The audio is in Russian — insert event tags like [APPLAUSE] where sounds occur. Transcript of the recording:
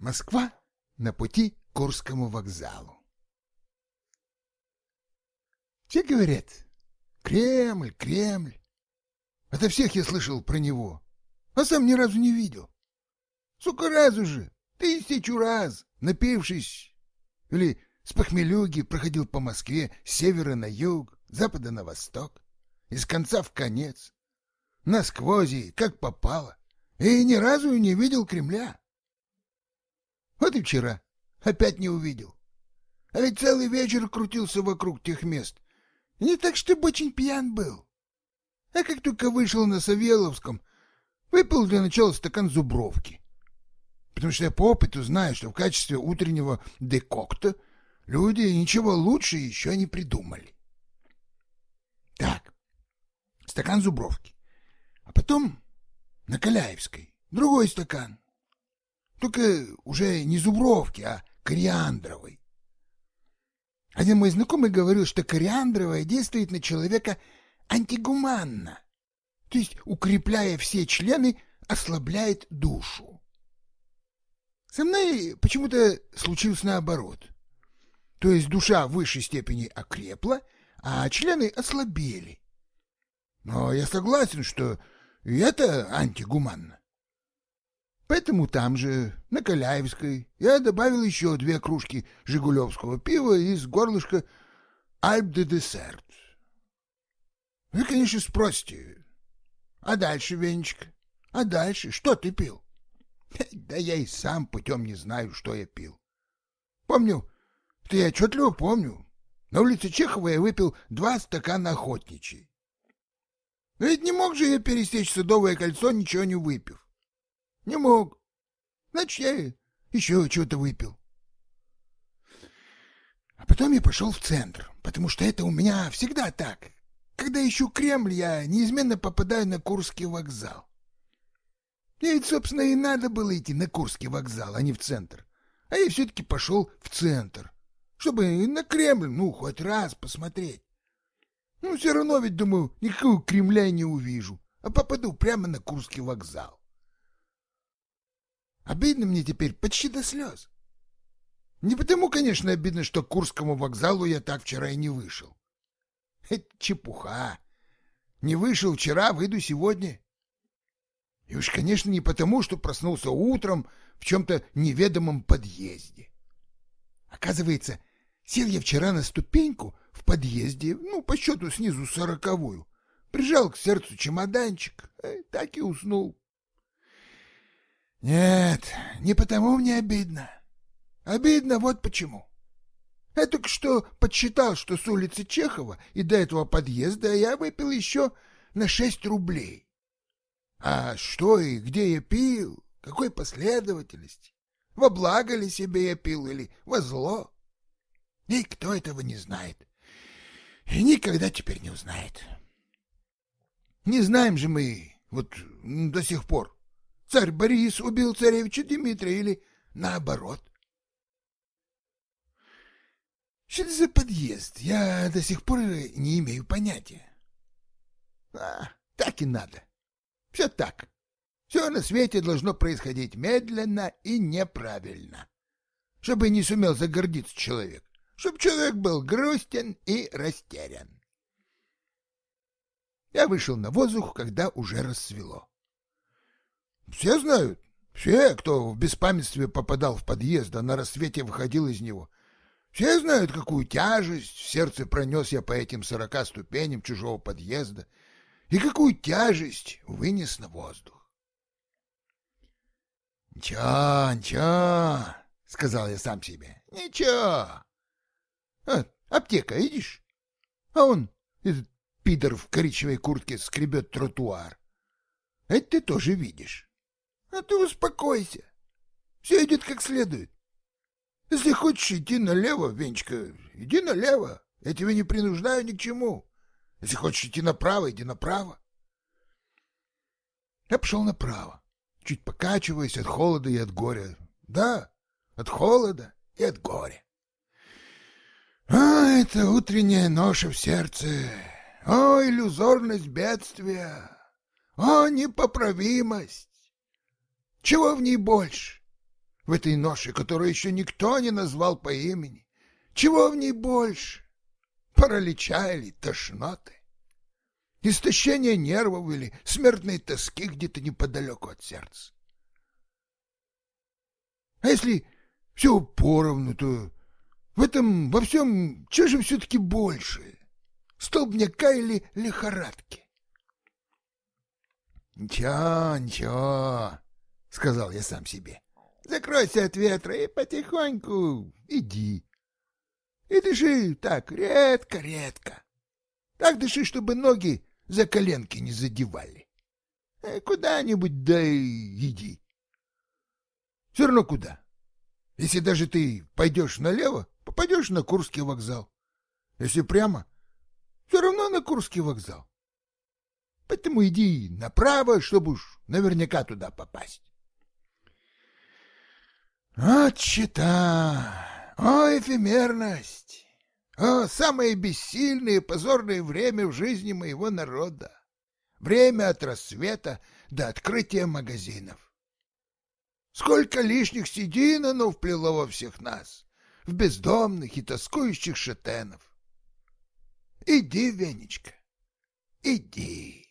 Москва на пути к Курскому вокзалу. Все говорят, Кремль, Кремль. Ото всех я слышал про него, а сам ни разу не видел. Сука, раз уже, тысячу раз, напившись, или с похмелюги проходил по Москве с севера на юг, запада на восток, из конца в конец, насквозь как попало, и ни разу не видел Кремля. Вот и вчера опять не увидел. А ведь целый вечер крутился вокруг тех мест. Не так, чтобы очень пьян был. А как только вышел на Савеловском, выпил для начала стакан зубровки. Потому что я по опыту знаю, что в качестве утреннего декокта люди ничего лучше еще не придумали. Так, стакан зубровки. А потом на Каляевской другой стакан. Только уже не зубровки, а кориандровой. Один мой знакомый говорил, что кориандровая действует на человека антигуманно, то есть, укрепляя все члены, ослабляет душу. Со мной почему-то случилось наоборот. То есть душа в высшей степени окрепла, а члены ослабели. Но я согласен, что и это антигуманно. Поэтому там же, на Каляевской, я добавил еще две кружки жигулевского пива из горлышка Альп де Десерт. Вы, конечно, спросите, а дальше, Венечка, а дальше что ты пил? [LAUGHS] Да я и сам путем не знаю, что я пил. Помню, что я отчетливо помню, на улице Чехова я выпил два стакана охотничьей. Но ведь не мог же я пересечь Садовое кольцо, ничего не выпив. Не мог. Значит, я еще что-то выпил. А потом я пошел в центр, потому что это у меня всегда так. Когда ищу Кремль, я неизменно попадаю на Курский вокзал. Мне ведь, собственно, и надо было идти на Курский вокзал, а не в центр. А я все-таки пошел в центр, чтобы на Кремль, ну, хоть раз посмотреть. Ну, все равно ведь, думаю, никакого Кремля не увижу, а попаду прямо на Курский вокзал. Обидно мне теперь почти до слез. Не потому, конечно, обидно, что к Курскому вокзалу я так вчера и не вышел. Это чепуха. Не вышел вчера, выйду сегодня. И уж, конечно, не потому, что проснулся утром в чем-то неведомом подъезде. Оказывается, сел я вчера на ступеньку в подъезде, ну, по счету снизу сороковую, прижал к сердцу чемоданчик, э, так и уснул. Нет, не потому мне обидно. Обидно вот почему. Я только что подсчитал, что с улицы Чехова и до этого подъезда я выпил еще на шесть рублей. А что и где я пил, какой последовательности, во благо ли себе я пил или во зло, никто этого не знает и никогда теперь не узнает. Не знаем же мы вот до сих пор, Царь Борис убил царевича Дмитрия или наоборот. Что это за подъезд? Я до сих пор не имею понятия. А, так и надо. Все так. Все на свете должно происходить медленно и неправильно. Чтобы не сумел загордиться человек. Чтобы человек был грустен и растерян. Я вышел на воздух, когда уже рассвело. Все знают. Все, кто в беспамятстве попадал в подъезд, а на рассвете выходил из него. Все знают, какую тяжесть в сердце пронес я по этим сорока ступеням чужого подъезда и какую тяжесть вынес на воздух. «Ничего, ничего», — сказал я сам себе, — «ничего». А, аптека, видишь? А он, этот пидор в коричневой куртке, скребет тротуар. Это ты тоже видишь. А ты успокойся. Все идет как следует. Если хочешь идти налево, Венечка, иди налево. Я тебя не принуждаю ни к чему. Если хочешь идти направо, иди направо. Я пошел направо, чуть покачиваясь от холода и от горя. Да, от холода и от горя. А, это утренняя ноша в сердце. О, иллюзорность бедствия. О, непоправимость. Чего в ней больше? в этой ноше, которую еще никто не назвал по имени? Чего в ней больше? Паралича или тошноты? Истощение нервов или смертной тоски где-то неподалеку от сердца? А если все поровну, то в этом во всем что же все-таки больше? Столбняка или лихорадки? Ничего, ничего, сказал я сам себе. Закройся от ветра и потихоньку иди. И дыши так редко-редко. Так дыши, чтобы ноги за коленки не задевали. Э, куда-нибудь да иди. Все равно куда. Если даже ты пойдешь налево, попадешь на Курский вокзал. Если прямо, все равно на Курский вокзал. Поэтому иди направо, чтобы уж наверняка туда попасть. О, чита! О, эфемерность! О, самое бессильное и позорное время в жизни моего народа! Время от рассвета до открытия магазинов. Сколько лишних седин оно вплело во всех нас, в бездомных и тоскующих шатенов. Иди, Венечка, иди.